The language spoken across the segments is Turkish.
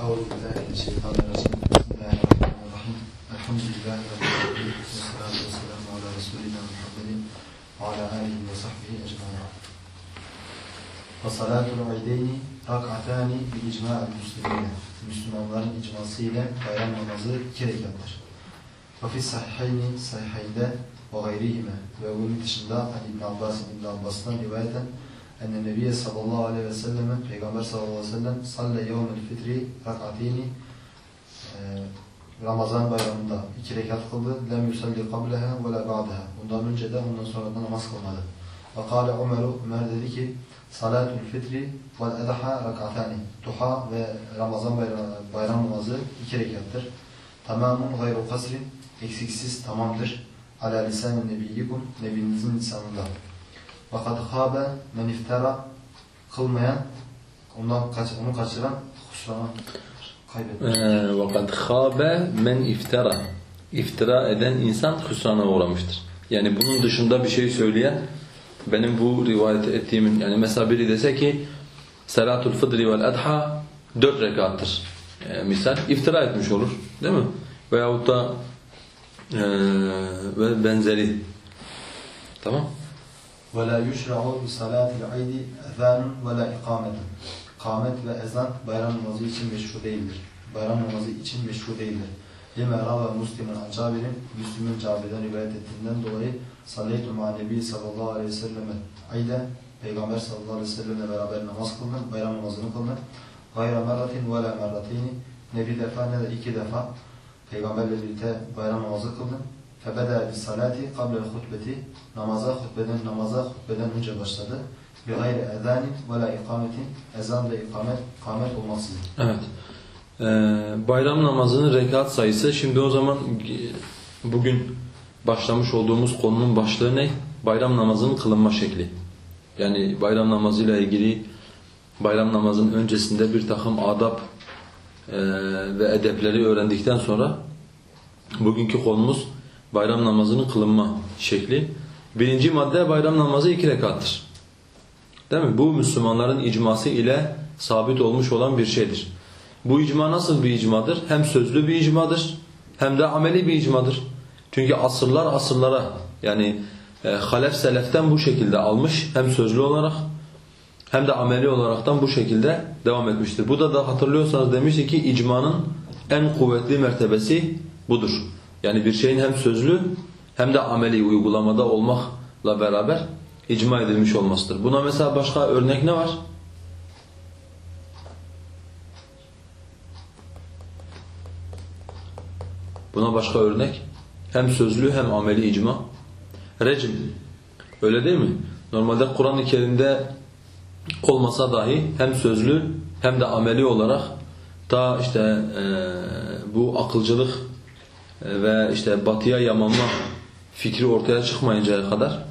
أعوذ بالله من الشيطان الرجيم بسم الله الرحمن الرحيم الحمد لله رب العالمين والصلاة والسلام على رسولنا محمد وعلى آله وصحبه أجمعين وصلاة العيدين ركعتان بإجماع المسلمين Müslümanların icmasıyla bayram namazı iki rekattır. Ve fi sahihayni sahihayde ve gayrihime ve bunun dışında Ali İbn Abbas İbn Abbas'tan rivayeten enne Nebiye sallallahu aleyhi ve selleme Peygamber sallallahu aleyhi ve sellem salle yevmel fitri rak'atini e, Ramazan bayramında iki rekat kıldı. Lem yusalli qableha ve la ba'daha. Bundan önce de ondan sonra da namaz kılmadı. Ve kâle Ömer, Ömer dedi ki Salatul fitri vel edaha rak'atani. Duha ve Ramazan bayram, bayram namazı iki rekattır. Tamamun gayru kasrin. Eksiksiz tamamdır. Ala lisan-ı nebiyyikum. Nebinizin lisanında. Fakat habe men iftara kılmayan ondan kaç, onu kaçıran husrana kaybetmiştir. Ee, vakat habe men iftara iftira eden insan husrana uğramıştır. Yani bunun dışında bir şey söyleyen benim bu rivayet ettiğimin yani mesela biri dese ki salatul fıdri vel adha dört rekattır. E, misal iftira etmiş olur. Değil mi? Veyahut da ee, ve benzeri. Tamam وَلَا يُشْرَعُ بِصَلَاتِ الْعِيدِ اَذَانٌ وَلَا اِقَامَةٌ Kamet ve ezan bayram namazı için meşru değildir. Bayram namazı için meşru değildir. Lime rava Müslim'in an Cabir'in, Müslüm'ün Cabir'den rivayet ettiğinden dolayı salleytu ma nebi sallallahu aleyhi ve selleme ayle Peygamber sallallahu aleyhi ve sellemle beraber namaz kıldım, bayram namazını kıldım. Gayra merratin ve la merratini ne bir defa ne de iki defa Peygamberle birlikte bayram namazı kıldım. Bis salati qabla hutbeti namaza hutbeden namaza hutbeden önce başladı. Bi gayri ezanin ve la ikametin ezan ve ikamet kamet olmaksızın. Evet. Ee, bayram namazının rekat sayısı şimdi o zaman bugün başlamış olduğumuz konunun başlığı ne? Bayram namazının kılınma şekli. Yani bayram namazıyla ilgili bayram namazının öncesinde bir takım adab e, ve edepleri öğrendikten sonra bugünkü konumuz bayram namazının kılınma şekli. Birinci madde bayram namazı iki rekattır. Değil mi? Bu Müslümanların icması ile sabit olmuş olan bir şeydir. Bu icma nasıl bir icmadır? Hem sözlü bir icmadır hem de ameli bir icmadır. Çünkü asırlar asırlara yani e, halef seleften bu şekilde almış hem sözlü olarak hem de ameli olaraktan bu şekilde devam etmiştir. Bu da da hatırlıyorsanız demiştik ki icmanın en kuvvetli mertebesi budur. Yani bir şeyin hem sözlü hem de ameli uygulamada olmakla beraber icma edilmiş olmasıdır. Buna mesela başka örnek ne var? Buna başka örnek hem sözlü hem ameli icma. Recm. Öyle değil mi? Normalde Kur'an-ı Kerim'de olmasa dahi hem sözlü hem de ameli olarak ta işte e, bu akılcılık ve işte batıya yamanma fikri ortaya çıkmayıncaya kadar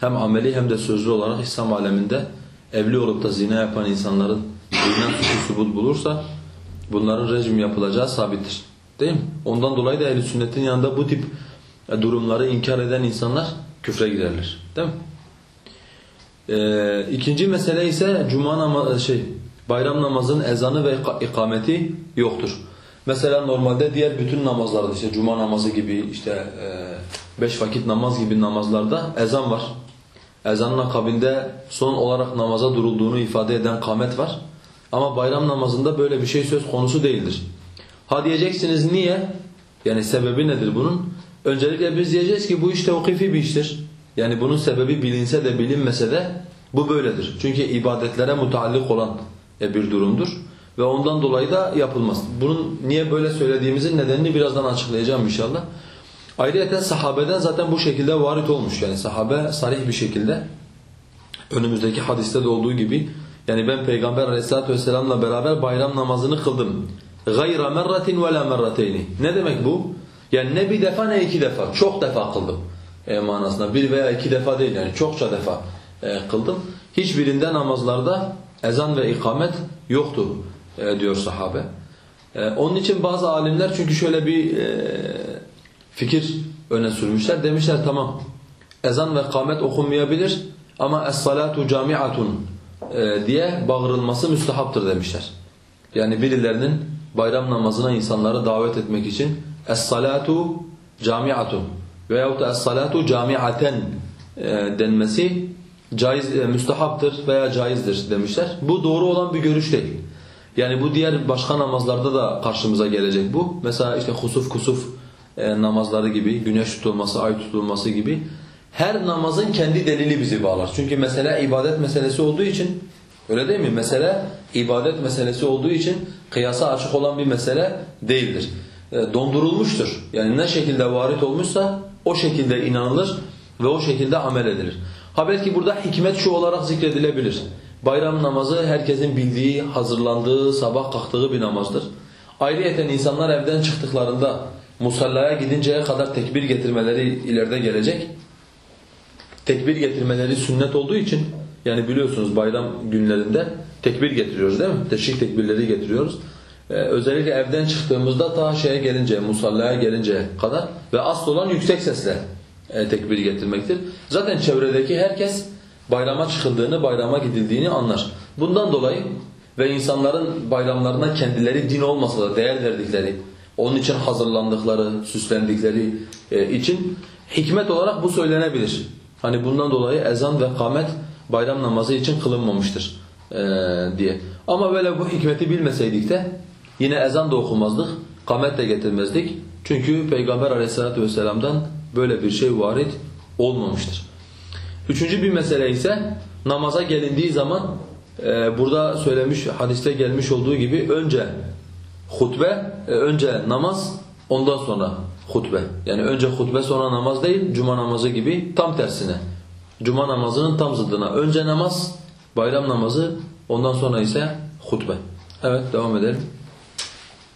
hem ameli hem de sözlü olarak İslam aleminde evli olup da zina yapan insanların zina suçu subut bulursa bunların rejim yapılacağı sabittir. Değil mi? Ondan dolayı da ehl sünnetin yanında bu tip durumları inkar eden insanlar küfre girerler. Değil mi? Ee, ikinci mesele ise cuma namazı şey bayram namazının ezanı ve ikameti yoktur. Mesela normalde diğer bütün namazlarda işte cuma namazı gibi işte e, beş vakit namaz gibi namazlarda ezan var. Ezanın akabinde son olarak namaza durulduğunu ifade eden kamet var. Ama bayram namazında böyle bir şey söz konusu değildir. Ha diyeceksiniz niye? Yani sebebi nedir bunun? Öncelikle biz diyeceğiz ki bu iş tevkifi bir iştir. Yani bunun sebebi bilinse de bilinmese de bu böyledir. Çünkü ibadetlere mutallik olan bir durumdur. Ve ondan dolayı da yapılmaz. Bunun niye böyle söylediğimizin nedenini birazdan açıklayacağım inşallah. Ayrıca sahabeden zaten bu şekilde varit olmuş. Yani sahabe sarih bir şekilde önümüzdeki hadiste de olduğu gibi yani ben Peygamber aleyhissalatu vesselamla beraber bayram namazını kıldım. غَيْرَ مَرَّةٍ وَلَا مَرَّتَيْنِ Ne demek bu? Yani ne bir defa ne iki defa. Çok defa kıldım e, manasında. Bir veya iki defa değil yani çokça defa e, kıldım. Hiçbirinde namazlarda ezan ve ikamet yoktu e, diyor sahabe. E, onun için bazı alimler çünkü şöyle bir e, fikir öne sürmüşler. Demişler tamam ezan ve ikamet okunmayabilir ama es-salatu camiatun e, diye bağırılması müstehaptır demişler. Yani birilerinin bayram namazına insanları davet etmek için es-salatu camiatun veyahut da es-salatu camiaten e, denmesi caiz, e, müstehaptır veya caizdir demişler. Bu doğru olan bir görüş değil. Yani bu diğer başka namazlarda da karşımıza gelecek bu. Mesela işte husuf kusuf e, namazları gibi, güneş tutulması, ay tutulması gibi her namazın kendi delili bizi bağlar. Çünkü mesele ibadet meselesi olduğu için öyle değil mi? Mesele ibadet meselesi olduğu için kıyasa açık olan bir mesele değildir. E, dondurulmuştur. Yani ne şekilde varit olmuşsa o şekilde inanılır ve o şekilde amel edilir. Ha belki burada hikmet şu olarak zikredilebilir. Bayram namazı herkesin bildiği, hazırlandığı, sabah kalktığı bir namazdır. Ayrıyeten insanlar evden çıktıklarında musallaya gidinceye kadar tekbir getirmeleri ileride gelecek. Tekbir getirmeleri sünnet olduğu için yani biliyorsunuz bayram günlerinde tekbir getiriyoruz değil mi? Teşrik tekbirleri getiriyoruz. Ee, özellikle evden çıktığımızda ta şeye gelince, musallaya gelinceye kadar ve asıl olan yüksek sesle e, tekbir getirmektir. Zaten çevredeki herkes bayrama çıkıldığını, bayrama gidildiğini anlar. Bundan dolayı ve insanların bayramlarına kendileri din olmasa da değer verdikleri, onun için hazırlandıkları, süslendikleri e, için hikmet olarak bu söylenebilir. Hani bundan dolayı ezan ve kamet bayram namazı için kılınmamıştır e, diye. Ama böyle bu hikmeti bilmeseydik de yine ezan da okumazdık, kamet de getirmezdik. Çünkü Peygamber aleyhissalatu vesselam'dan böyle bir şey varit olmamıştır. Üçüncü bir mesele ise namaza gelindiği zaman e, burada söylemiş hadiste gelmiş olduğu gibi önce hutbe, e, önce namaz ondan sonra hutbe. Yani önce hutbe sonra namaz değil cuma namazı gibi tam tersine. Cuma namazının tam zıddına önce namaz, bayram namazı ondan sonra ise hutbe. Evet devam edelim.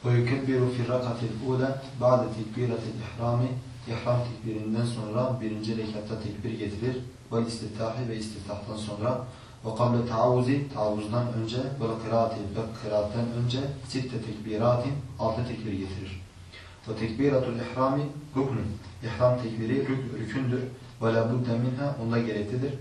وَيُكَبِّرُ فِي الرَّكَةِ الْاُولَى بَعْدَ تَكْبِيرَةِ الْاِحْرَامِ İhram tekbirinden sonra birinci rekatta tekbir getirir. Ve istitahi ve istiftahtan sonra ve kavle taavvuzi taavvuzdan önce ve kıraati ve kıraattan önce sitte tekbiratin altı tekbir getirir. Ve tekbiratul ihrami ruknun. İhram tekbiri rük, rükündür. Ve la budde minha onda gereklidir.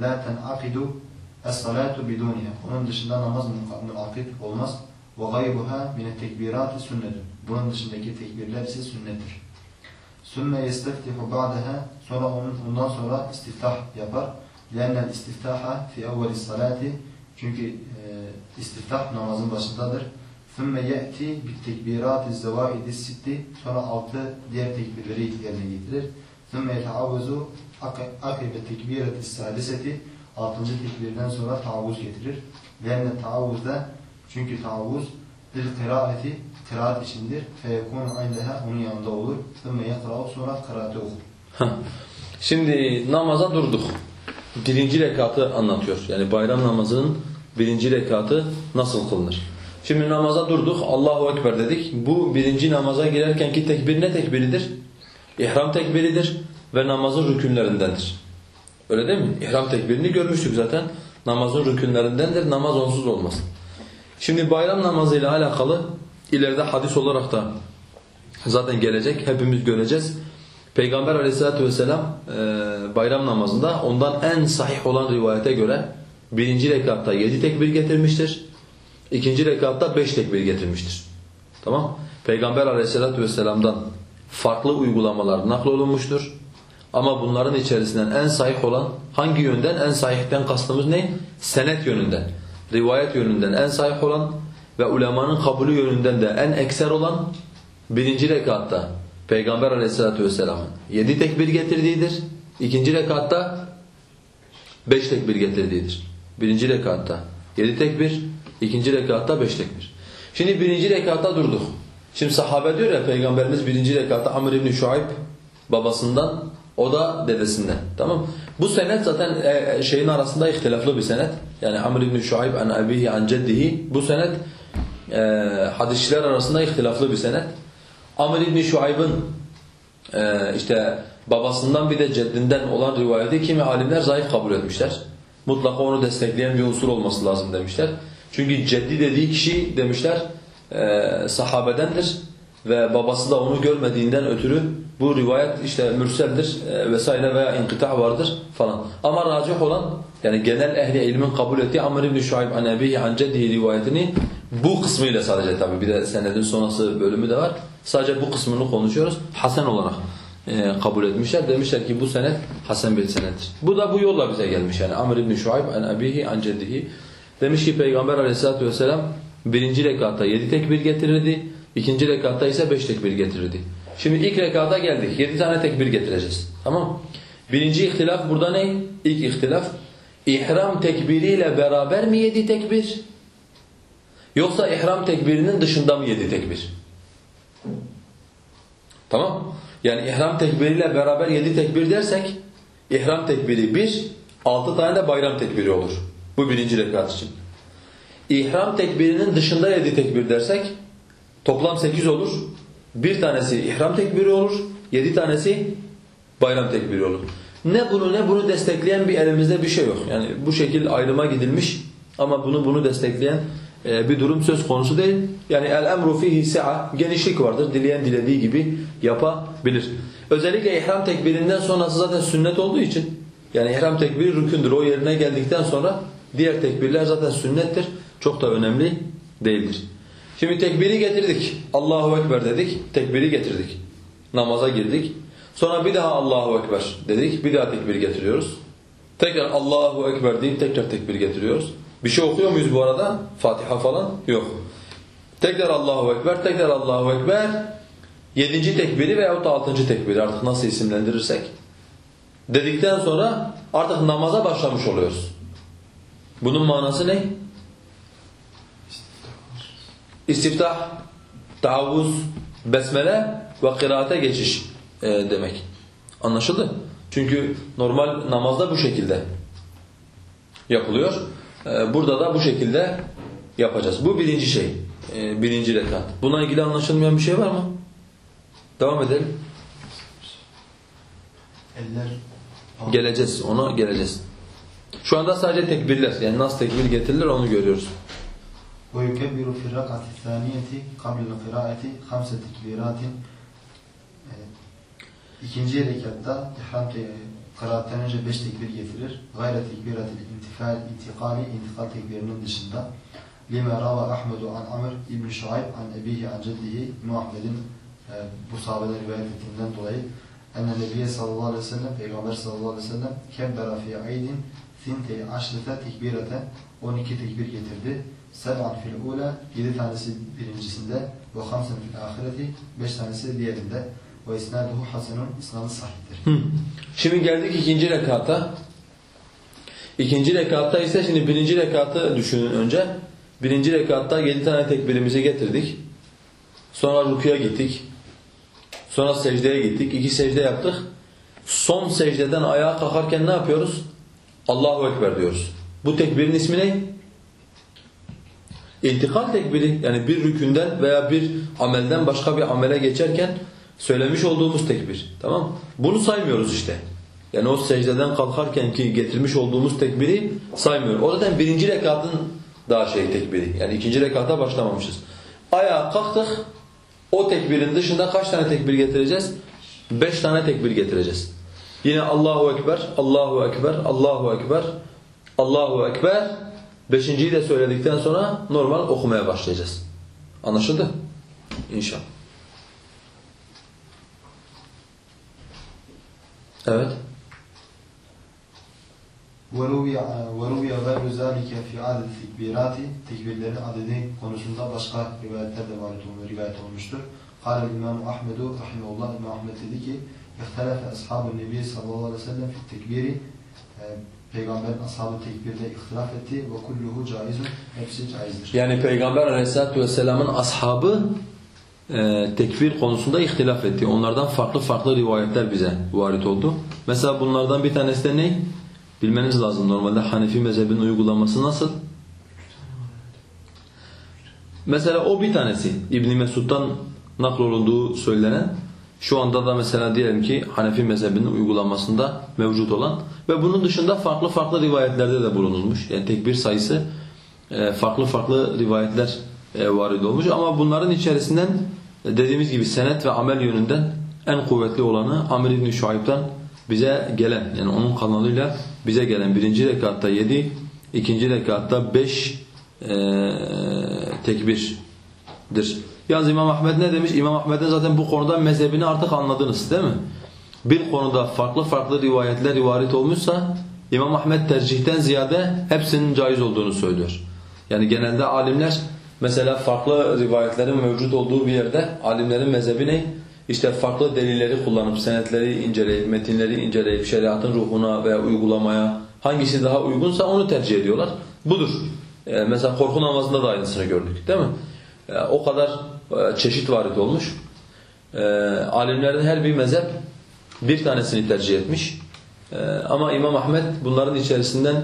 La tenakidu es-salatu biduniha. Onun dışında namaz münakit olmaz. Ve gaybuha mine tekbirati sünnetun. Bunun dışındaki tekbirler ise sünnettir. Sümme yesteftihu ba'daha sonra onun ondan sonra istiftah yapar. Lennel istiftaha fi evveli salati çünkü e, istiftah namazın başındadır. Sümme ye'ti bit tekbirati zevaidi sitti sonra altı diğer tekbirleri yerine getirir. Sümme yeteavvuzu akibe tekbirati sadiseti altıncı tekbirden sonra taavvuz getirir. Lenne taavvuzda çünkü taavvuz bil kıraati kıraat içindir. Feyekunu indeha onun yanında olur. Sümme yekra'u sonra kıraati okur. Şimdi namaza durduk. Birinci rekatı anlatıyor. Yani bayram namazının birinci rekatı nasıl kılınır? Şimdi namaza durduk. Allahu Ekber dedik. Bu birinci namaza girerkenki tekbir ne tekbiridir? İhram tekbiridir ve namazın rükünlerindendir. Öyle değil mi? İhram tekbirini görmüştük zaten. Namazın rükünlerindendir. Namaz onsuz olmaz. Şimdi bayram namazıyla alakalı ileride hadis olarak da zaten gelecek. Hepimiz göreceğiz. Peygamber aleyhissalatü vesselam e, bayram namazında ondan en sahih olan rivayete göre birinci rekatta yedi tekbir getirmiştir. ikinci rekatta beş tekbir getirmiştir. Tamam Peygamber aleyhissalatü vesselam'dan farklı uygulamalar naklolunmuştur. Ama bunların içerisinden en sahih olan hangi yönden? En sahihten kastımız ne? Senet yönünden. Rivayet yönünden en sahih olan ve ulemanın kabulü yönünden de en ekser olan birinci rekatta Peygamber aleyhissalatu vesselamın yedi tekbir getirdiğidir. İkinci rekatta beş tekbir getirdiğidir. Birinci rekatta yedi tekbir, ikinci rekatta beş tekbir. Şimdi birinci rekatta durduk. Şimdi sahabe diyor ya Peygamberimiz birinci rekatta Amr ibn Şuayb babasından o da dedesinden. Tamam Bu senet zaten şeyin arasında ihtilaflı bir senet. Yani Amr ibn Şuayb an abihi an ceddihi bu senet e, hadisçiler arasında ihtilaflı bir senet. Amr ibn Şuayb'ın e, işte babasından bir de ceddinden olan rivayeti kimi alimler zayıf kabul etmişler. Mutlaka onu destekleyen bir unsur olması lazım demişler. Çünkü ceddi dediği kişi demişler e, sahabedendir ve babası da onu görmediğinden ötürü bu rivayet işte mürseldir e, vesaire veya inkıta vardır falan. Ama racih olan yani genel ehli ilmin kabul ettiği Amr ibn Şuayb an ebihi an ceddihi rivayetini bu kısmıyla sadece tabi bir de senedin sonrası bölümü de var. Sadece bu kısmını konuşuyoruz. Hasan olarak e, kabul etmişler. Demişler ki bu senet Hasan bir senettir. Bu da bu yolla bize gelmiş yani Amr ibn Şuayb an ebihi an. Demiş ki Peygamber aleyhissalatu vesselam birinci rekatta yedi tekbir getirirdi. ikinci rekatta ise beş tekbir getirirdi. Şimdi ilk rekata geldik. Yedi tane tekbir getireceğiz. Tamam Birinci ihtilaf burada ne? İlk ihtilaf. İhram tekbiriyle beraber mi yedi tekbir? Yoksa ihram tekbirinin dışında mı yedi tekbir? Tamam Yani ihram tekbiriyle beraber yedi tekbir dersek ihram tekbiri bir, altı tane de bayram tekbiri olur. Bu birinci rekat için. İhram tekbirinin dışında yedi tekbir dersek toplam sekiz olur. Bir tanesi ihram tekbiri olur, yedi tanesi bayram tekbiri olur. Ne bunu ne bunu destekleyen bir elimizde bir şey yok. Yani bu şekil ayrıma gidilmiş ama bunu bunu destekleyen bir durum söz konusu değil. Yani el emru fihi sa'a genişlik vardır. Dileyen dilediği gibi yapabilir. Özellikle ihram tekbirinden sonrası zaten sünnet olduğu için yani ihram tekbiri rükündür. O yerine geldikten sonra diğer tekbirler zaten sünnettir. Çok da önemli değildir. Şimdi tekbiri getirdik. Allahu Ekber dedik. Tekbiri getirdik. Namaza girdik. Sonra bir daha Allahu Ekber dedik. Bir daha tekbir getiriyoruz. Tekrar Allahu Ekber deyip tekrar tekbir getiriyoruz. Bir şey okuyor muyuz bu arada? Fatiha falan? Yok. Tekrar Allahu Ekber, tekrar Allahu Ekber. Yedinci tekbiri veyahut da altıncı tekbiri artık nasıl isimlendirirsek. Dedikten sonra artık namaza başlamış oluyoruz. Bunun manası ne? İstiftah, tavuz, besmele ve kıraate geçiş e, demek. Anlaşıldı? Çünkü normal namazda bu şekilde yapılıyor. E, burada da bu şekilde yapacağız. Bu birinci şey. E, birinci rekat. Buna ilgili anlaşılmayan bir şey var mı? Devam edelim. Eller Geleceğiz. Ona geleceğiz. Şu anda sadece tekbirler. Yani nasıl tekbir getirilir onu görüyoruz. ويكبر في الركعة الثانية قبل القراءة خمس تكبيرات İkinci rekatta ihram te kıraatten önce beş tekbir getirir. Gayre tekbiratil intifal, intikali, intikal tekbirinin dışında. Lima rava Ahmedu an Amr İbn Şuayb an ebihi an ceddihi İmam Ahmed'in e, bu sahabeden rivayet ettiğinden dolayı enne Nebiye sallallahu aleyhi ve sellem Peygamber sallallahu aleyhi ve sellem kebbera fi aydin thinte aşrete tekbirete 12 tekbir getirdi. Seb'an fil ula 7 tanesi birincisinde ve hamsen fil ahireti 5 tanesi diğerinde ve isnaduhu hasenun isnadı sahihtir. Hı. Şimdi geldik ikinci rekata. İkinci rekatta ise şimdi birinci rekatı düşünün önce. Birinci rekatta yedi tane tekbirimizi getirdik. Sonra rukuya gittik. Sonra secdeye gittik. İki secde yaptık. Son secdeden ayağa kalkarken ne yapıyoruz? Allahu Ekber diyoruz. Bu tekbirin ismi ne? İntikal tekbiri. Yani bir rükünden veya bir amelden başka bir amele geçerken söylemiş olduğumuz tekbir. Tamam? Bunu saymıyoruz işte. Yani o secdeden kalkarken ki getirmiş olduğumuz tekbiri saymıyor. O zaten birinci rekatın daha şey tekbiri. Yani ikinci rekata başlamamışız. Ayağa kalktık. O tekbirin dışında kaç tane tekbir getireceğiz? Beş tane tekbir getireceğiz. Yine Allahu Ekber, Allahu Ekber, Allahu Ekber, Allahu Ekber. Beşinciyi de söyledikten sonra normal okumaya başlayacağız. Anlaşıldı? İnşallah. Evet. وَرُوِيَ وَرُوِيَ غَيْرُ ذَٰلِكَ فِي عَدَدِ tekbirati Tekbirlerin adedi konusunda başka rivayetler de var, rivayet olmuştur. قال الإمام أحمد رحمه الله İmam Ahmed dedi ki اختلف أصحاب النبي sallallahu aleyhi ve sellem fi tekbiri Peygamberin ashabı tekbirde ihtilaf etti ve kulluhu caizun hepsi caizdir. Yani Peygamber aleyhissalatu vesselamın ashabı e, tekbir konusunda ihtilaf etti. Onlardan farklı farklı rivayetler bize varit oldu. Mesela bunlardan bir tanesi de ne? Bilmeniz lazım normalde Hanefi mezhebinin uygulaması nasıl? Mesela o bir tanesi İbn Mesud'dan naklolunduğu söylenen şu anda da mesela diyelim ki Hanefi mezhebinin uygulanmasında mevcut olan ve bunun dışında farklı farklı rivayetlerde de bulunulmuş. Yani tekbir sayısı e, farklı farklı rivayetler e, varid olmuş ama bunların içerisinden dediğimiz gibi senet ve amel yönünden en kuvvetli olanı Amr ibn Şuayb'dan bize gelen yani onun kanalıyla bize gelen birinci rekatta yedi, ikinci rekatta beş e, tekbirdir. Yalnız İmam Ahmed ne demiş? İmam Ahmed'in zaten bu konuda mezhebini artık anladınız değil mi? Bir konuda farklı farklı rivayetler rivayet olmuşsa İmam Ahmed tercihten ziyade hepsinin caiz olduğunu söylüyor. Yani genelde alimler mesela farklı rivayetlerin mevcut olduğu bir yerde alimlerin mezhebi ne? İşte farklı delilleri kullanıp, senetleri inceleyip, metinleri inceleyip, şeriatın ruhuna veya uygulamaya hangisi daha uygunsa onu tercih ediyorlar. Budur. Ee, mesela korku namazında da aynısını gördük değil mi? Ee, o kadar e, çeşit varit olmuş. Ee, alimlerin her bir mezhep bir tanesini tercih etmiş. Ee, ama İmam Ahmed bunların içerisinden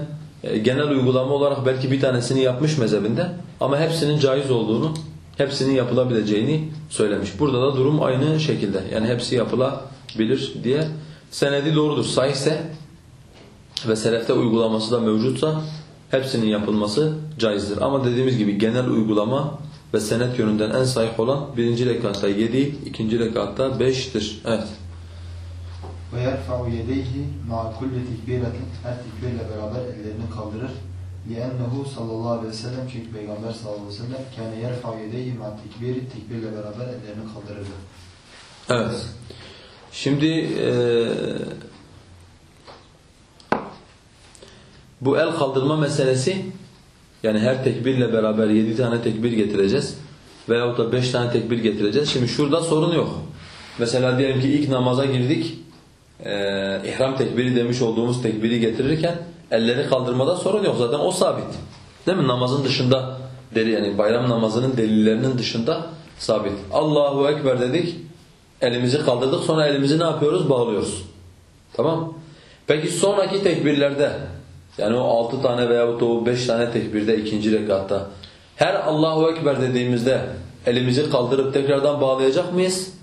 genel uygulama olarak belki bir tanesini yapmış mezhebinde ama hepsinin caiz olduğunu, hepsinin yapılabileceğini söylemiş. Burada da durum aynı şekilde. Yani hepsi yapılabilir diye. Senedi doğrudur. Sahihse ve selefte uygulaması da mevcutsa hepsinin yapılması caizdir. Ama dediğimiz gibi genel uygulama ve senet yönünden en sahih olan birinci rekatta yedi, ikinci rekatta beştir. Evet. Ve yerfa'u yedeyhi ma'a kulli tekbiratin her tekbirle beraber ellerini kaldırır. لِأَنَّهُ sallallahu aleyhi ve sellem çünkü Peygamber sallallahu aleyhi ve sellem kâne yerfa'u yedeyhi ma'a tekbiri tekbirle beraber ellerini kaldırırdı. Evet. Şimdi eee bu el kaldırma meselesi yani her tekbirle beraber yedi tane tekbir getireceğiz veyahut da beş tane tekbir getireceğiz. Şimdi şurada sorun yok. Mesela diyelim ki ilk namaza girdik. Ee, ihram tekbiri demiş olduğumuz tekbiri getirirken elleri kaldırmada sorun yok. Zaten o sabit. Değil mi? Namazın dışında deli yani bayram namazının delillerinin dışında sabit. Allahu Ekber dedik. Elimizi kaldırdık. Sonra elimizi ne yapıyoruz? Bağlıyoruz. Tamam? Peki sonraki tekbirlerde yani o altı tane veyahut o beş tane tekbirde ikinci rekatta her Allahu Ekber dediğimizde elimizi kaldırıp tekrardan bağlayacak mıyız?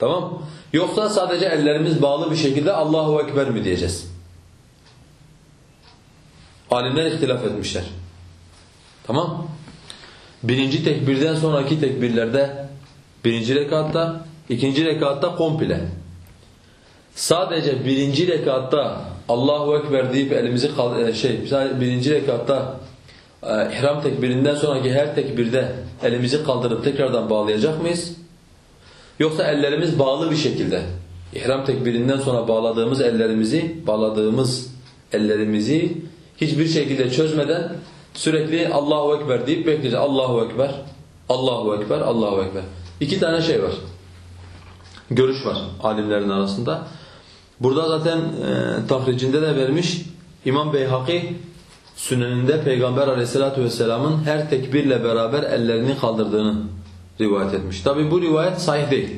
Tamam. Yoksa sadece ellerimiz bağlı bir şekilde Allahu Ekber mi diyeceğiz? Alimler ihtilaf etmişler. Tamam. Birinci tekbirden sonraki tekbirlerde birinci rekatta, ikinci rekatta komple. Sadece birinci rekatta Allahu Ekber deyip elimizi şey birinci rekatta ihram tekbirinden sonraki her tekbirde elimizi kaldırıp tekrardan bağlayacak mıyız? Yoksa ellerimiz bağlı bir şekilde ihram tekbirinden sonra bağladığımız ellerimizi bağladığımız ellerimizi hiçbir şekilde çözmeden sürekli Allahu Ekber deyip bekleyeceğiz. Allahu Ekber, Allahu Ekber, Allahu Ekber. İki tane şey var. Görüş var alimlerin arasında. Burada zaten e, tahricinde de vermiş İmam Beyhaki Süneninde Peygamber Aleyhisselatü vesselamın her tekbirle beraber ellerini kaldırdığını rivayet etmiş. Tabi bu rivayet sahih değil.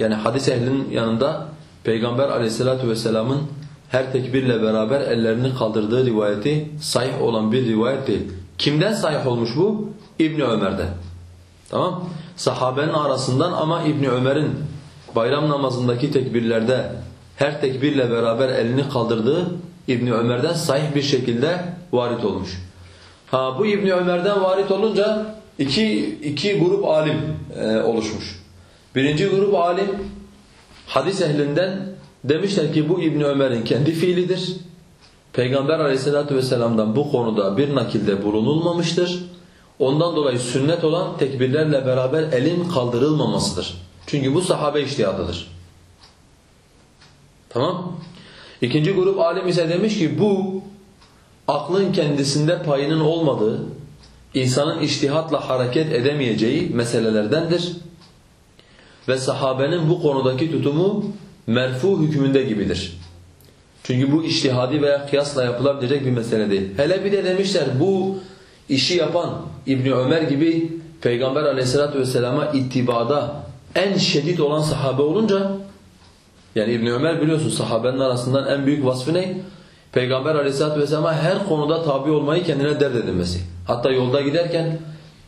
Yani hadis ehlinin yanında Peygamber Aleyhisselatü vesselamın her tekbirle beraber ellerini kaldırdığı rivayeti sahih olan bir rivayet değil. Kimden sahih olmuş bu? İbni Ömer'den. Tamam? Sahabenin arasından ama İbni Ömer'in bayram namazındaki tekbirlerde her tekbirle beraber elini kaldırdığı İbni Ömer'den sahih bir şekilde varit olmuş. Ha bu İbni Ömer'den varit olunca iki, iki grup alim e, oluşmuş. Birinci grup alim hadis ehlinden demişler ki bu İbni Ömer'in kendi fiilidir. Peygamber aleyhissalatu vesselam'dan bu konuda bir nakilde bulunulmamıştır. Ondan dolayı sünnet olan tekbirlerle beraber elin kaldırılmamasıdır. Çünkü bu sahabe iştihadıdır. Tamam? İkinci grup alim ise demiş ki bu aklın kendisinde payının olmadığı, insanın iştihatla hareket edemeyeceği meselelerdendir. Ve sahabenin bu konudaki tutumu merfu hükmünde gibidir. Çünkü bu iştihadi veya kıyasla yapılabilecek bir mesele değil. Hele bir de demişler bu işi yapan İbni Ömer gibi Peygamber aleyhissalatü vesselama ittibada en şiddet olan sahabe olunca yani İbn Ömer biliyorsun sahabenin arasından en büyük vasfı ne? Peygamber Aleyhisselatü vesselam'a her konuda tabi olmayı kendine dert edinmesi. Hatta yolda giderken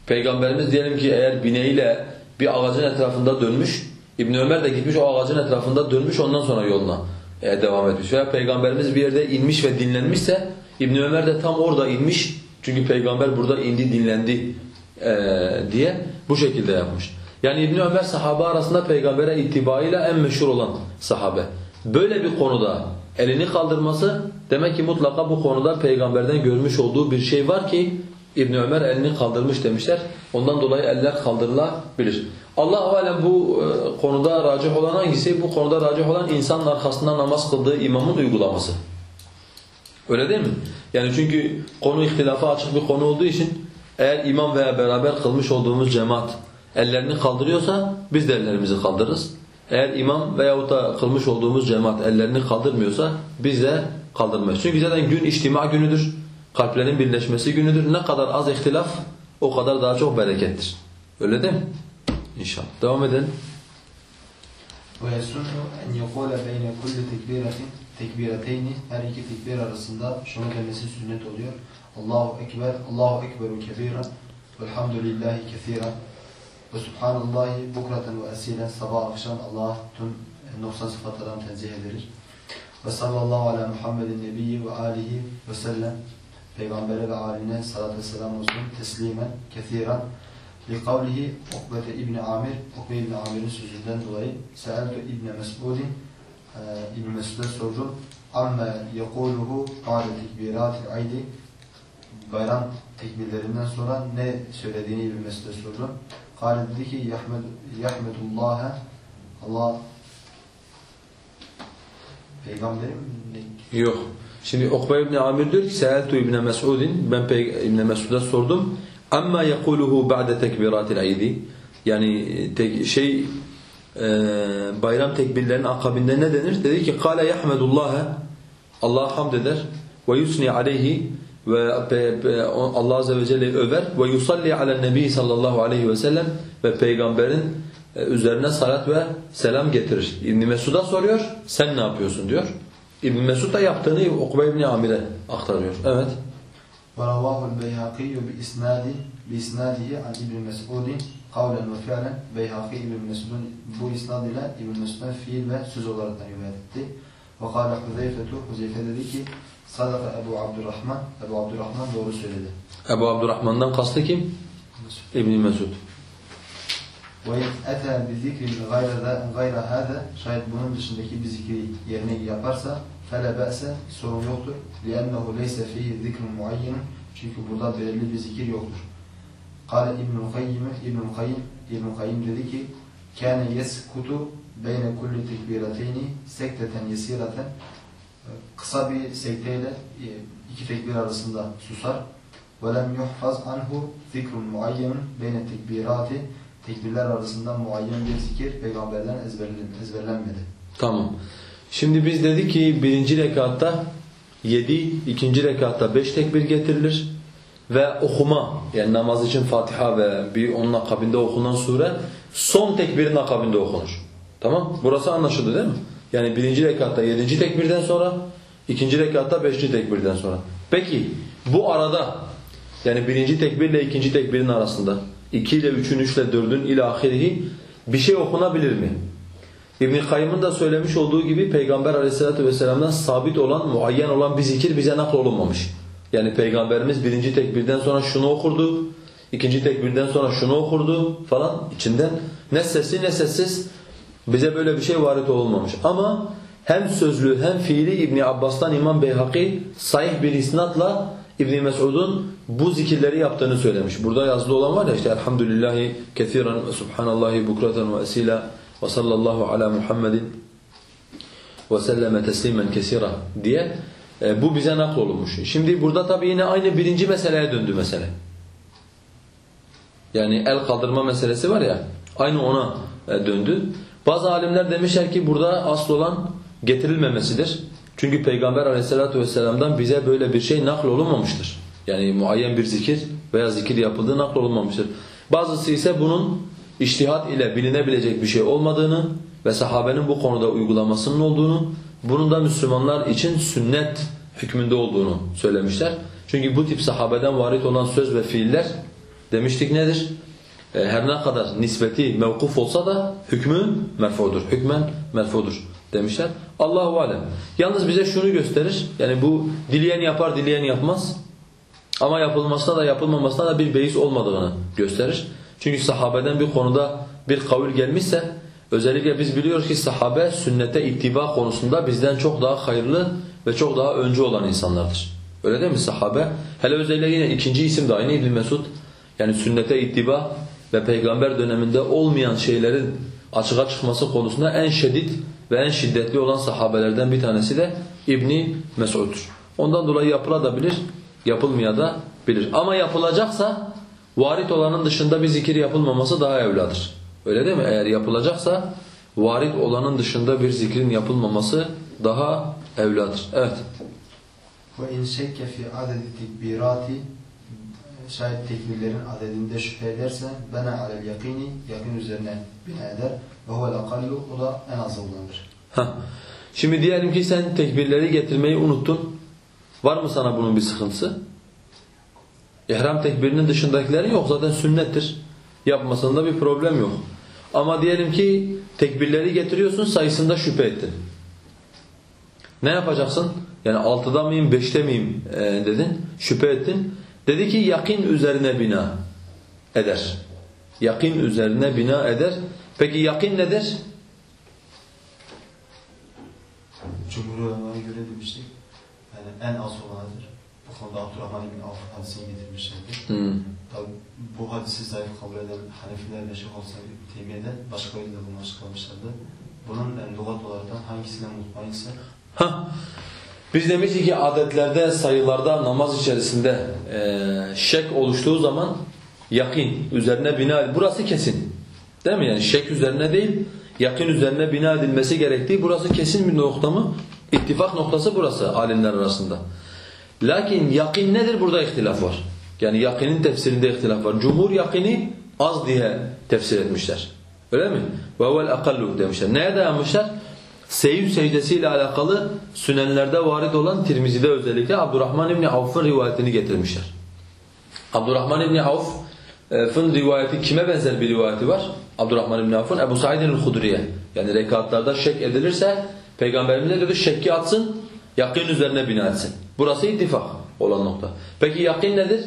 Peygamberimiz diyelim ki eğer bineğiyle bir ağacın etrafında dönmüş, İbn Ömer de gitmiş o ağacın etrafında dönmüş ondan sonra yoluna e, devam etmiş. Veya Peygamberimiz bir yerde inmiş ve dinlenmişse İbn Ömer de tam orada inmiş. Çünkü Peygamber burada indi dinlendi Ee, diye bu şekilde yapmış. Yani İbn Ömer sahabe arasında peygambere itibarıyla en meşhur olan sahabe. Böyle bir konuda elini kaldırması demek ki mutlaka bu konuda peygamberden görmüş olduğu bir şey var ki İbn Ömer elini kaldırmış demişler. Ondan dolayı eller kaldırılabilir. Allah alem bu e, konuda racih olan hangisi? Bu konuda racih olan insanın arkasından namaz kıldığı imamın uygulaması. Öyle değil mi? Yani çünkü konu ihtilafa açık bir konu olduğu için eğer imam veya beraber kılmış olduğumuz cemaat ellerini kaldırıyorsa biz de ellerimizi kaldırırız. Eğer imam veyahut da kılmış olduğumuz cemaat ellerini kaldırmıyorsa biz de kaldırmayız. Çünkü zaten gün içtima günüdür. Kalplerin birleşmesi günüdür. Ne kadar az ihtilaf o kadar daha çok berekettir. Öyle değil mi? İnşallah. Devam edelim. ويسن أن يقول بين كل tekbiratin tekbirateyni her iki tekbir arasında şunu demesi sünnet oluyor. Allahu Ekber, Allahu Ekberu kebiran, velhamdülillahi kethiran, ve subhanallahi bukraten ve esilen sabah akşam Allah tüm e, noksan sıfatlardan tenzih ederiz. Ve sallallahu ala Muhammedin nebiyyi ve alihi ve sellem. Peygamber'e ve aline salatü selam olsun. Teslimen, kethiren. Likavlihi Ukbete İbni Amir, Ukbe İbni Amir'in sözünden dolayı Seeltu İbni Mes'udi, e, İbni Mes'ud'e sordum. Amme yekuluhu ba'de tekbiratil aydi. Bayram tekbirlerinden sonra ne söylediğini İbni Mes'ud'e sordum. Kâle dedi ki yahmed, yahmedullâhe Allah peygamberim ne? Yok. Şimdi Ukbe İbni Amir diyor ki Seeltu İbni Mes'udin ben İbni Mes'ud'a sordum. Amma yekuluhu ba'de tekbiratil aydi yani tek, şey e, bayram tekbirlerinin akabinde ne denir? Dedi ki kâle yahmedullâhe Allah'a hamd eder ve yusni aleyhi ve pe- pe- Allah azze ve celle över ve yusalli ala nebi sallallahu aleyhi ve sellem ve peygamberin e, üzerine salat ve selam getirir. İbn Mesud'a soruyor. Sen ne yapıyorsun diyor. İbn Mesud da yaptığını Ukbe İbn Amir'e aktarıyor. Evet. ورواه البيهقي بإسناد بإسناده عن ابن مسعود قولا وفعلا Beyhaki İbn Mesud'un bu isnad ile İbn Mesud'un fiil ve söz olarak rivayet etti. Ve kâle Huzeyfetu Huzeyfe dedi ki Sadaka Ebu Abdurrahman. Ebu Abdurrahman doğru söyledi. Ebu Abdurrahman'dan kastı kim? İbn Mesud. Ve ete bi zikrin gayra hâde şayet bunun dışındaki bir zikri yerine yaparsa fele be'se sorun yoktur. Liennehu leyse fihi zikrun muayyenun çünkü burada belirli bir zikir yoktur. Kale İbnül Kayyim, İbnül Kayyim, İbnül Kayyim dedi ki Kâne yeskutu beyne kulli tekbirateyni sekteten yesiraten Kısa bir sekteyle e, iki tekbir arasında susar. وَلَمْ يُحْفَظْ عَنْهُ ذِكْرٌ مُعَيَّنٌ بَيْنَ التَّكْبِيرَاتِ Tekbirler arasında muayyen bir zikir peygamberden ezberlen- ezberlenmedi. Tamam. Şimdi biz dedik ki birinci rekatta yedi, ikinci rekatta beş tekbir getirilir. Ve okuma yani namaz için Fatiha ve bir onun akabinde okunan sure son tekbirin akabinde okunur. Tamam? Burası anlaşıldı değil mi? Yani birinci rekatta yedinci tekbirden sonra, ikinci rekatta beşinci tekbirden sonra. Peki bu arada yani birinci tekbirle ikinci tekbirin arasında iki ile üçün, üç ile dördün ile ahirihi bir şey okunabilir mi? İbn-i Kayyım'ın da söylemiş olduğu gibi Peygamber aleyhissalatu vesselam'dan sabit olan, muayyen olan bir zikir bize naklolunmamış. Yani Peygamberimiz birinci tekbirden sonra şunu okurdu, ikinci tekbirden sonra şunu okurdu falan içinden ne sesli ne sessiz bize böyle bir şey varit olmamış. Ama hem sözlü hem fiili İbn Abbas'tan İmam Beyhaki sahih bir isnatla İbn Mes'ud'un bu zikirleri yaptığını söylemiş. Burada yazılı olan var ya işte elhamdülillahi kesiran ve subhanallahi bukraten ve esila ve sallallahu ala Muhammedin ve selleme teslimen kesira diye e, bu bize naklolunmuş. Şimdi burada tabii yine aynı birinci meseleye döndü mesele. Yani el kaldırma meselesi var ya aynı ona e, döndü. Bazı alimler demişler ki burada asıl olan getirilmemesidir. Çünkü Peygamber aleyhissalatu vesselam'dan bize böyle bir şey naklolunmamıştır. Yani muayyen bir zikir veya zikir yapıldığı naklolunmamıştır. Bazısı ise bunun iştihat ile bilinebilecek bir şey olmadığını ve sahabenin bu konuda uygulamasının olduğunu, bunun da Müslümanlar için sünnet hükmünde olduğunu söylemişler. Çünkü bu tip sahabeden varit olan söz ve fiiller demiştik nedir? E, her ne kadar nispeti mevkuf olsa da hükmü merfudur. Hükmen merfudur demişler. Allahu alem. Yalnız bize şunu gösterir. Yani bu dileyen yapar, dileyen yapmaz. Ama yapılmasına da yapılmamasına da bir beis olmadığını gösterir. Çünkü sahabeden bir konuda bir kavil gelmişse özellikle biz biliyoruz ki sahabe sünnete ittiba konusunda bizden çok daha hayırlı ve çok daha öncü olan insanlardır. Öyle değil mi sahabe? Hele özellikle yine ikinci isim de aynı İbn Mesud. Yani sünnete ittiba ve peygamber döneminde olmayan şeylerin açığa çıkması konusunda en şiddet ve en şiddetli olan sahabelerden bir tanesi de İbni Mesud'dur. Ondan dolayı yapılabilir, yapılmaya da bilir. Ama yapılacaksa varit olanın dışında bir zikir yapılmaması daha evladır. Öyle değil mi? Eğer yapılacaksa varit olanın dışında bir zikrin yapılmaması daha evladır. Evet. وَاِنْ شَكَّ فِي عَدَدِ tekbirati şayet tekbirlerin adedinde şüphe ederse bena alel yakini yakın üzerine bina eder ve huvel akallu o da en az olanıdır. Heh. Şimdi diyelim ki sen tekbirleri getirmeyi unuttun. Var mı sana bunun bir sıkıntısı? İhram tekbirinin dışındakileri yok zaten sünnettir. Yapmasında bir problem yok. Ama diyelim ki tekbirleri getiriyorsun sayısında şüphe ettin. Ne yapacaksın? Yani altıda mıyım, beşte miyim e, dedin, şüphe ettin. Dedi ki yakin üzerine bina eder. Yakin üzerine bina eder. Peki yakin nedir? Cumhur ulemaya göre demiştik. Yani en az olanıdır. Bu konuda Abdurrahman bin Avf hadisini getirmişlerdir. Hmm. Tabi bu hadisi zayıf kabul eden Hanefiler ve Şeyh olsa Teymiye'den başka yolda bunu açıklamışlardı. Bunun yani lügat olarak hangisine mutmainse Hah. Biz demiştik ki adetlerde, sayılarda, namaz içerisinde e, şek oluştuğu zaman yakin üzerine bina Burası kesin. Değil mi? Yani şek üzerine değil, yakin üzerine bina edilmesi gerektiği burası kesin bir nokta mı? İttifak noktası burası alimler arasında. Lakin yakin nedir? Burada ihtilaf var. Yani yakinin tefsirinde ihtilaf var. Cumhur yakini az diye tefsir etmişler. Öyle mi? Vel akallu demişler. Neye dayanmışlar? Seyyid secdesiyle alakalı sünenlerde varid olan Tirmizi'de özellikle Abdurrahman İbni Avf'ın rivayetini getirmişler. Abdurrahman İbni Avf'ın rivayeti kime benzer bir rivayeti var? Abdurrahman İbni Avf'ın Ebu Said'in Hudriye. Yani rekatlarda şek edilirse Peygamberimiz ne dedi? Şekki atsın, yakin üzerine bina etsin. Burası ittifak olan nokta. Peki yakin nedir?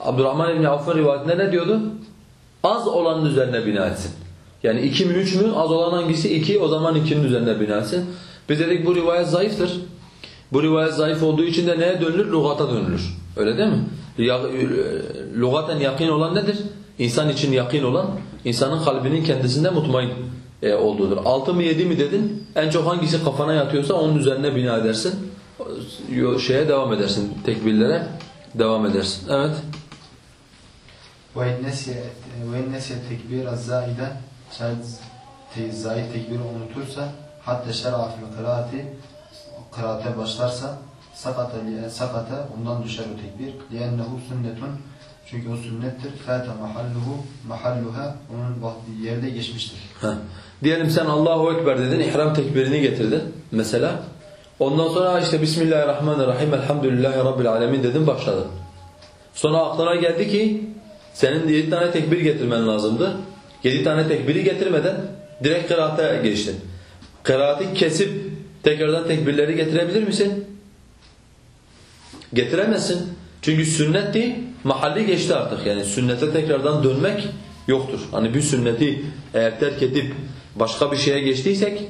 Abdurrahman İbni Avf'ın rivayetinde ne diyordu? Az olanın üzerine bina etsin. Yani iki mi üç mü? Az olan hangisi? İki. O zaman ikinin üzerine binasın. Biz dedik bu rivayet zayıftır. Bu rivayet zayıf olduğu için de neye dönülür? Lugata dönülür. Öyle değil mi? Lugaten yakin olan nedir? İnsan için yakin olan, insanın kalbinin kendisinde mutmain e, olduğudur. Altı mı yedi mi dedin? En çok hangisi kafana yatıyorsa onun üzerine bina edersin. Şeye devam edersin. Tekbirlere devam edersin. Evet. وَاِنْ نَسْيَ التَّكْبِيرَ الزَّائِدَ şayet te zayıf tekbiri unutursa hatta şer'a fil kıraati kıraate başlarsa sakata sakata ondan düşer o tekbir liyennehu sünnetun çünkü o sünnettir fata mahalluhu mahalluha onun vakti yerde geçmiştir. Heh. Diyelim sen Allahu ekber dedin ihram tekbirini getirdin mesela ondan sonra işte Bismillahirrahmanirrahim elhamdülillahi rabbil alemin dedin başladın. Sonra aklına geldi ki senin 7 tane tekbir getirmen lazımdı. Yedi tane tekbiri getirmeden direkt kıraate geçtin. Kıraati kesip tekrardan tekbirleri getirebilir misin? Getiremezsin. Çünkü sünnetti, mahalli geçti artık. Yani sünnete tekrardan dönmek yoktur. Hani bir sünneti eğer terk edip başka bir şeye geçtiysek,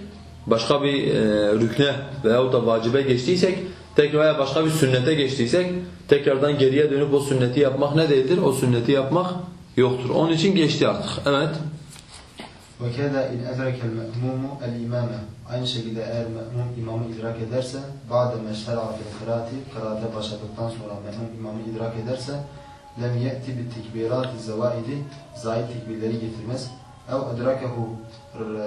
başka bir e, rükne veyahut da vacibe geçtiysek, tekrar başka bir sünnete geçtiysek, tekrardan geriye dönüp o sünneti yapmak ne değildir? O sünneti yapmak yoktur. Onun için geçti artık. Evet. وَكَذَا اِنْ اَدْرَكَ الْمَأْمُومُ الْاِمَامَ Aynı şekilde eğer me'mum imamı idrak ederse بَعْدَ مَشْتَرَعَ فِي الْقِرَاتِ Kıraate başladıktan sonra me'mum imamı idrak ederse lem ye'ti بِالتِّكْبِيرَاتِ الزَّوَائِدِ Zahid tekbirleri getirmez. اَوْ اَدْرَكَهُ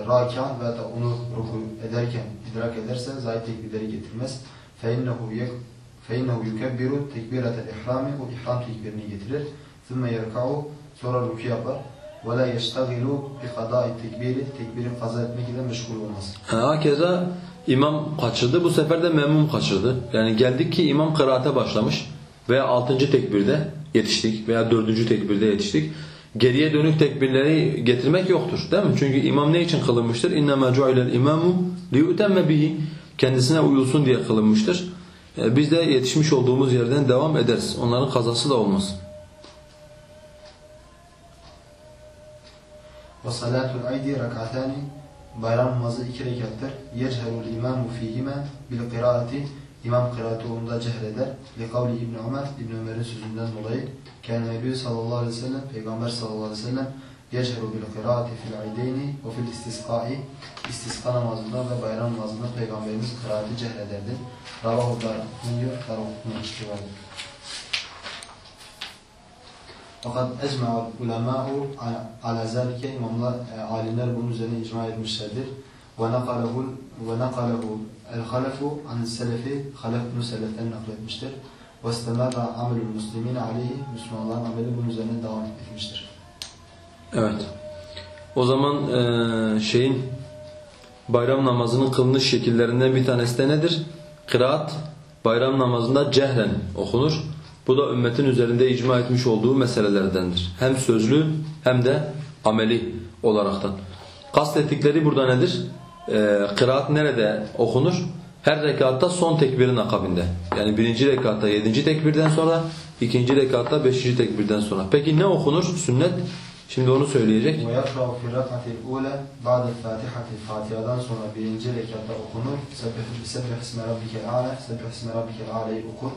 rakan ve da onu ruku ederken idrak ederse zahid tekbirleri getirmez. فَاِنَّهُ فَاِنَّهُ يُكَبِّرُ تَكْبِيرَةَ الْاِحْرَامِ O ihram tekbirini getirir. ثُمَّ يَرْكَعُ Sonra ruku yapar. وَلَا يَشْتَغِلُ بِقَضَاءِ التَّكْبِيرِ Tekbiri kaza etmek ile meşgul olmaz. Ha, keza imam kaçırdı. Bu sefer de memum kaçırdı. Yani geldik ki imam kıraate başlamış veya altıncı tekbirde yetiştik veya dördüncü tekbirde yetiştik. Geriye dönük tekbirleri getirmek yoktur. Değil mi? Çünkü imam ne için kılınmıştır? اِنَّمَا جُعِلَ الْاِمَامُ لِيُؤْتَمَّ bihi Kendisine uyulsun diye kılınmıştır. e, biz de yetişmiş olduğumuz yerden devam ederiz. Onların kazası da olmaz. Ve salatul aydi rakatani bayram namazı iki rekattir. Yecheru limamu fihime bil kıraati imam kıraati onda cehreder. Li kavli İbn Ömer İbn Ömer'in sözünden dolayı kendi Nebi sallallahu aleyhi ve sellem Peygamber sallallahu aleyhi ve sellem yecheru bil kıraati fil aydeyni ve fil istiskai istiska namazında ve bayram namazında Peygamberimiz kıraati cehrederdi. Ravahu Darqutni diyor. Darqutni rivayet. Fakat ecma'ul ulemâhu ala zâlike imamlar, e, alimler bunun üzerine icma etmişlerdir. Ve nakalehu ve nakalehu el halefu an selefi halef bunu seleften nakletmiştir. Ve istemerra amelul muslimin aleyhi Müslümanların ameli bunun üzerine devam etmiştir. Evet. O zaman eee, şeyin bayram namazının kılınış şekillerinden bir tanesi de nedir? Kıraat bayram namazında cehren okunur. Bu da ümmetin üzerinde icma etmiş olduğu meselelerdendir. Hem sözlü hem de ameli olaraktan. Kastettikleri burada nedir? Ee, kıraat nerede okunur? Her rekatta son tekbirin akabinde. Yani birinci rekatta yedinci tekbirden sonra, ikinci rekatta beşinci tekbirden sonra. Peki ne okunur? Sünnet. Şimdi onu söyleyecek. Yakra'u fi rak'atil ule ba'de fatihati Fatiha'dan sonra birinci rekatta okunur. Sebbih isme rabbikel a'la, sebbih isme rabbikel a'la'yı okur.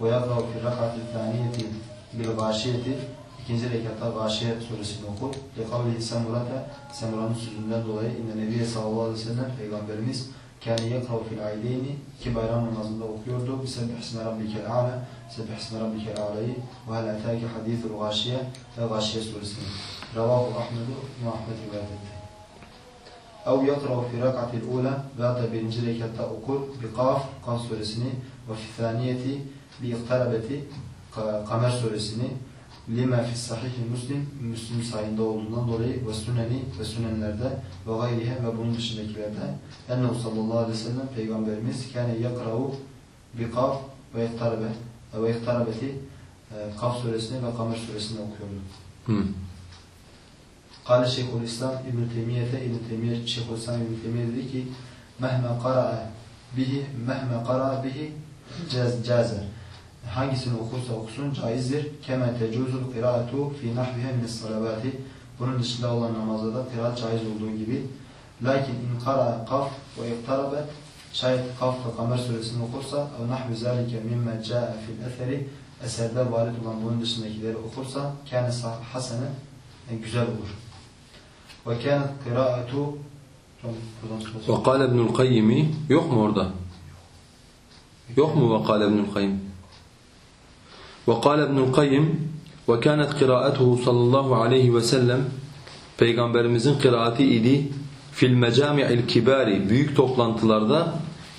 Ve yakra'u fi rak'atil thaniyeti bil gâşiyeti ikinci rekatta Gâşiye suresini okur. Li kavlihi Semurata, Semura'nın sözünden dolayı inne Nebiye sallallahu aleyhi ve sellem Peygamberimiz kâne yekra'u fil aydeyni iki bayram namazında okuyordu. Sebbih isme rabbikel a'la, sebbih isme rabbikel a'la'yı ve hel etâki hadîthul gâşiye ve Gâşiye suresini. Ravahu Ahmedu ve Ahmet rivayet etti. Ev yakra'u fi rak'atil ula veya da birinci rekatta okur bi kaf, suresini ve fi Ka- Kamer suresini lima fi sahih Müslim Müslim sayında olduğundan dolayı ve süneni ve sünenlerde ve gayrihe ve bunun dışındakilerde ennehu sallallahu aleyhi ve sellem peygamberimiz kâne yakra'u bi kaf ve iktarabe ve iktarabeti e, Kaf suresini ve Kamer suresini okuyordu. Hı. Kale Şeyhülislam İbn Teymiyete İbn Teymiye Şeyhülislam İbn Teymiye dedi ki mehme qara'a bihi mehme qara'a bihi caz cazer Hangisini okursa okusun caizdir. Kema tecuzul kıraatu fi nahvihe min salavati. Bunun dışında olan namazda da kıraat caiz olduğu gibi. Lakin in qara'a kaf ve iqtarabe şayet kaf ve kamer suresini okursa ev nahvi zalike mimme ca'a fil eseri eserde varit olan bunun dışındakileri okursa kâne sah- hasene yani güzel olur. Ve kânet kıraatu وقال ابن القيم yok mu orada? Yok mu وقال ابن القيم وقال ابن القيم وكانت قراءته صلى الله عليه وسلم Peygamberimizin kıraati idi fil mecami'il kibari büyük toplantılarda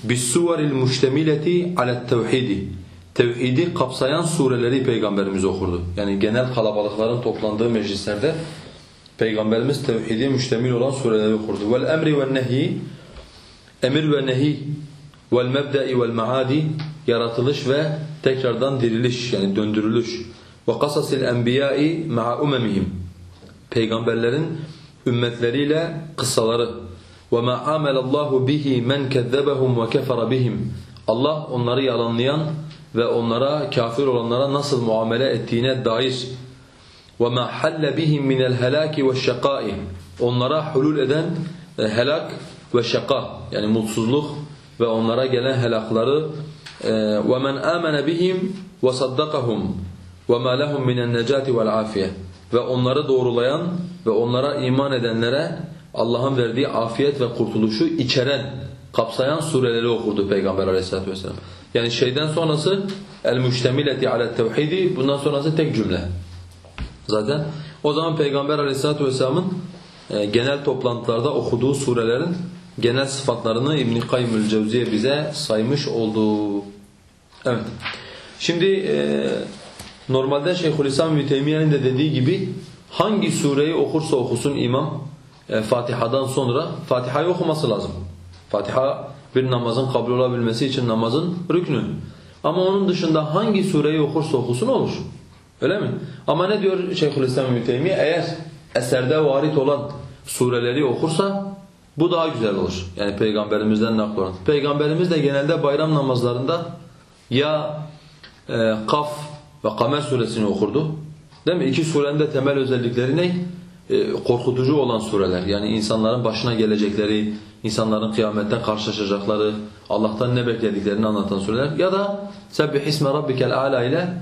bis suvaril müştemileti ala tevhidi tevhidi kapsayan sureleri peygamberimiz okurdu. Yani genel kalabalıkların toplandığı meclislerde Peygamberimiz tevhidi müştemil olan sureleri okurdu. Vel emri ve nehi emir ve nehi vel mebda'i vel maadi yaratılış ve tekrardan diriliş yani döndürülüş. Ve kasasil enbiya'i ma'a umemihim. Peygamberlerin ümmetleriyle kıssaları. Ve ma amelallahu bihi men kezzebehum ve kefara bihim. Allah onları yalanlayan ve onlara kafir olanlara nasıl muamele ettiğine dair ve ma halle bihim min el helaki ve şakai. Onlara hulul eden e, helak ve şaka yani mutsuzluk ve onlara gelen helakları وَمَنْ آمَنَ بِهِمْ وَصَدَّقَهُمْ وَمَا لَهُمْ مِنَ النَّجَاةِ وَالْعَافِيَةِ Ve onları doğrulayan ve onlara iman edenlere Allah'ın verdiği afiyet ve kurtuluşu içeren, kapsayan sureleri okurdu Peygamber aleyhissalatu vesselam. Yani şeyden sonrası el-müştemileti ala tevhidi bundan sonrası tek cümle. Zaten o zaman Peygamber Aleyhisselatü Vesselam'ın e, genel toplantılarda okuduğu surelerin genel sıfatlarını İbn-i Kayyumül Cevziye bize saymış oldu. Evet. Şimdi e, normalde Şeyhülislam İbn Teymiye'nin de dediği gibi hangi sureyi okursa okusun imam e, Fatiha'dan sonra Fatiha'yı okuması lazım. Fatiha bir namazın kabul olabilmesi için namazın rüknü. Ama onun dışında hangi sureyi okursa okusun olur. Öyle mi? Ama ne diyor Şeyhülislam İbn Teymiye? Eğer eserde varit olan sureleri okursa bu daha güzel olur. Yani peygamberimizden nakl olan. Peygamberimiz de genelde bayram namazlarında ya e, Kaf ve Kamer suresini okurdu. Değil mi? İki surenin de temel özellikleri ne? E, korkutucu olan sureler. Yani insanların başına gelecekleri, insanların kıyamette karşılaşacakları, Allah'tan ne beklediklerini anlatan sureler. Ya da Sebbih isme rabbikel a'la ile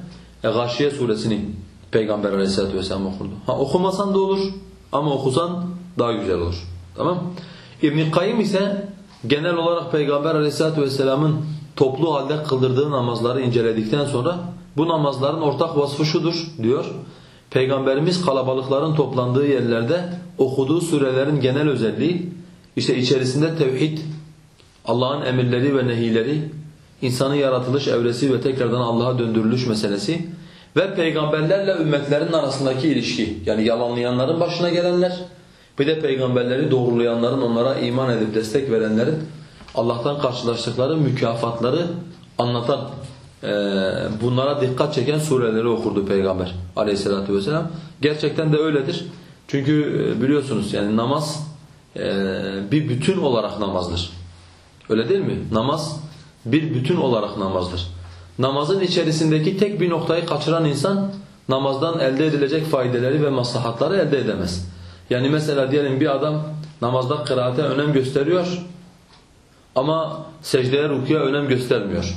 e, Gâşiye suresini Peygamber aleyhissalatu vesselam okurdu. Ha okumasan da olur ama okusan daha güzel olur. Tamam İbn Kayyim ise genel olarak Peygamber aleyhissalatu vesselamın toplu halde kıldırdığı namazları inceledikten sonra bu namazların ortak vasfı şudur diyor. Peygamberimiz kalabalıkların toplandığı yerlerde okuduğu surelerin genel özelliği işte içerisinde tevhid, Allah'ın emirleri ve nehileri, insanın yaratılış evresi ve tekrardan Allah'a döndürülüş meselesi ve peygamberlerle ümmetlerin arasındaki ilişki. Yani yalanlayanların başına gelenler bir de peygamberleri doğrulayanların onlara iman edip destek verenlerin Allah'tan karşılaştıkları mükafatları anlatan e, bunlara dikkat çeken sureleri okurdu Peygamber aleyhissalatu vesselam. Gerçekten de öyledir. Çünkü e, biliyorsunuz yani namaz e, bir bütün olarak namazdır. Öyle değil mi? Namaz bir bütün olarak namazdır. Namazın içerisindeki tek bir noktayı kaçıran insan namazdan elde edilecek faydeleri ve maslahatları elde edemez. Yani mesela diyelim bir adam namazda kıraate önem gösteriyor ama secdeye rukuya önem göstermiyor.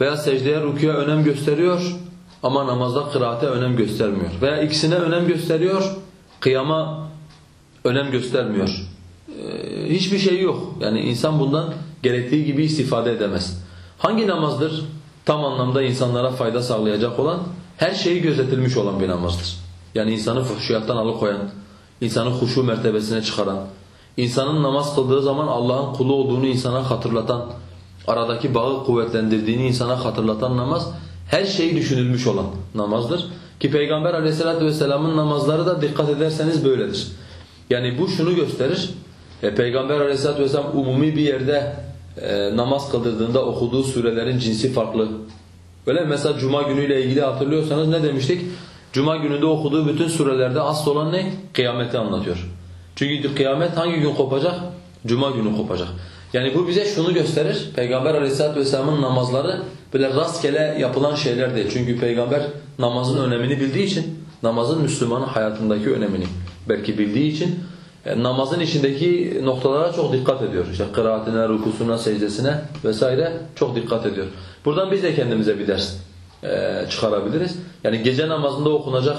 Veya secdeye rukuya önem gösteriyor ama namazda kıraate önem göstermiyor. Veya ikisine önem gösteriyor, kıyama önem göstermiyor. Ee, hiçbir şey yok. Yani insan bundan gerektiği gibi istifade edemez. Hangi namazdır tam anlamda insanlara fayda sağlayacak olan? Her şeyi gözetilmiş olan bir namazdır. Yani insanı fuhşiyattan alıkoyan, insanı huşu mertebesine çıkaran, insanın namaz kıldığı zaman Allah'ın kulu olduğunu insana hatırlatan, aradaki bağı kuvvetlendirdiğini insana hatırlatan namaz, her şeyi düşünülmüş olan namazdır. Ki Peygamber aleyhissalatü vesselamın namazları da dikkat ederseniz böyledir. Yani bu şunu gösterir, e, Peygamber aleyhissalatü vesselam umumi bir yerde e, namaz kıldırdığında okuduğu surelerin cinsi farklı. Böyle mesela Cuma günüyle ilgili hatırlıyorsanız ne demiştik? Cuma gününde okuduğu bütün surelerde asıl olan ne? Kıyameti anlatıyor. Çünkü kıyamet hangi gün kopacak? Cuma günü kopacak. Yani bu bize şunu gösterir. Peygamber Aleyhisselatü vesselamın namazları böyle rastgele yapılan şeyler değil. Çünkü peygamber namazın önemini bildiği için, namazın Müslümanın hayatındaki önemini belki bildiği için e, namazın içindeki noktalara çok dikkat ediyor. İşte kıraatine, rukusuna, secdesine vesaire çok dikkat ediyor. Buradan biz de kendimize bir ders e, çıkarabiliriz. Yani gece namazında okunacak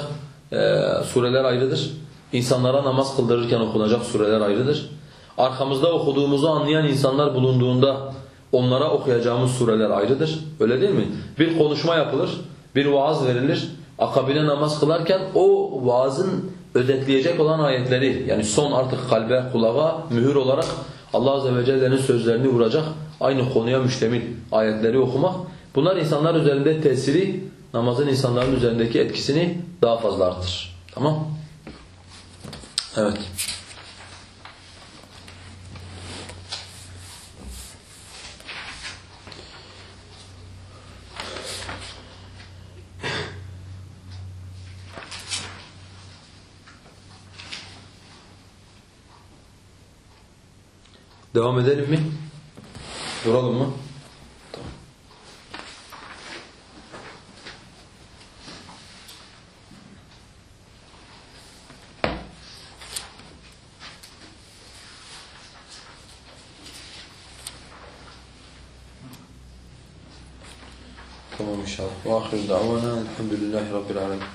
e, sureler ayrıdır. İnsanlara namaz kıldırırken okunacak sureler ayrıdır. Arkamızda okuduğumuzu anlayan insanlar bulunduğunda onlara okuyacağımız sureler ayrıdır. Öyle değil mi? Bir konuşma yapılır, bir vaaz verilir. Akabine namaz kılarken o vaazın özetleyecek olan ayetleri yani son artık kalbe, kulağa mühür olarak Allah Azze ve Celle'nin sözlerini vuracak aynı konuya müştemil ayetleri okumak bunlar insanlar üzerinde tesiri namazın insanların üzerindeki etkisini daha fazla arttırır. Tamam? Evet. Devam edelim mi? Duralım mı? تمام إن شاء الله. وآخر دعوانا الحمد لله رب العالمين.